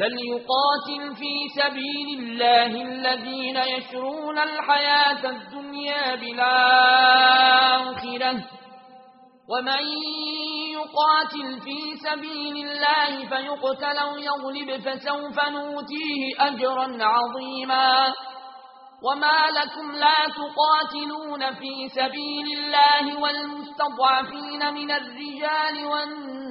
فليقاتل في سبيل الله الذين يشرون الحياة الدنيا بالآخرة ومن يقاتل في سبيل الله فيقتل ويغلب فسوف نوتيه أجرا عظيما وما لكم لا تقاتلون في سبيل الله والمستضعفين من الرجال والنساء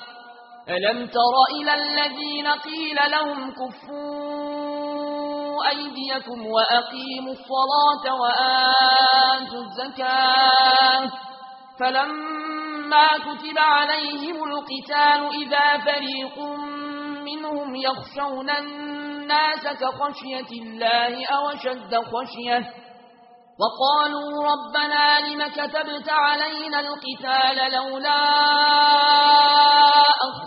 ألم تر إلى الذين قيل لهم كفوا أيديكم وأقيموا الصلاة وآتوا الزكاة فلما كتب عليهم القتال إذا فريق منهم يخشون الناس كخشية الله أو أَشَدَّ خشية وقالوا ربنا لم كتبت علينا القتال لولا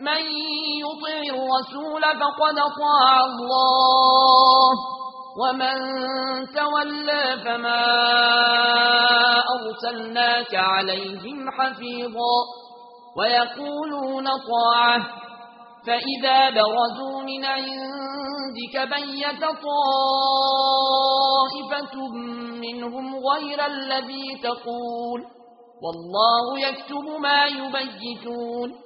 من يطع الرسول فقد طاع الله ومن تولى فما أرسلناك عليهم حفيظا. ويقولون طاعة فإذا برزوا من عندك بيت طائفة منهم غير الذي تقول. والله يكتب ما يبيتون.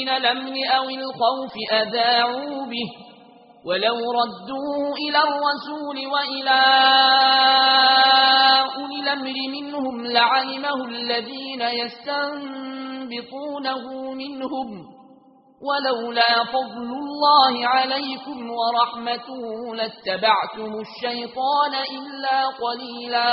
من الأمن أو الخوف أذاعوا به ولو ردوا إلى الرسول وإلى أولي الأمر منهم لعلمه الذين يستنبطونه منهم ولولا فضل الله عليكم ورحمته لاتبعتم الشيطان إلا قليلاً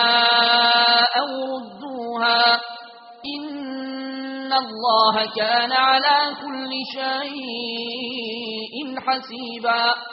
كان على كل شيء حسيبا.